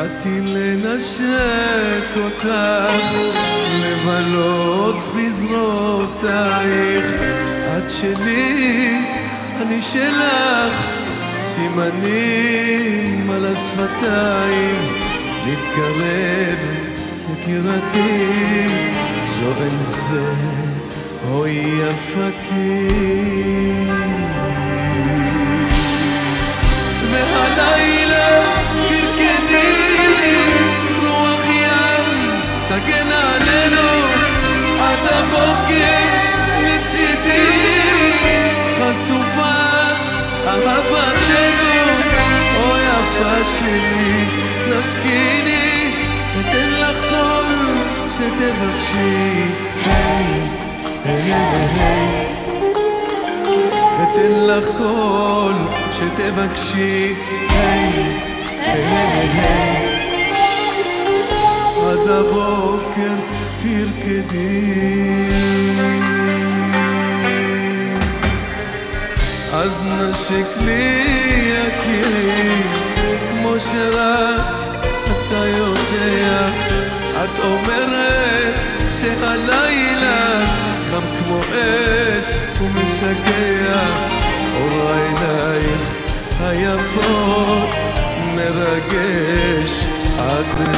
באתי לנשק אותך, לבלות בזרועותייך. את שלי, אני שלך, סימנים על השפתיים. להתקרב, יקירתי, זו אל זה, אוי יפתי. שלי, נשקיני, אתן לך כל שתבקשי. היי, היי, היי. אתן לך כל שתבקשי, היי, היי, היי. עד הבוקר תרקדי. אז נשיק לי יקירי, כמו שרק אתה יודע, את אומרת שהלילה חם כמו אש ומשגע, אור עינייך היפות מרגש עד.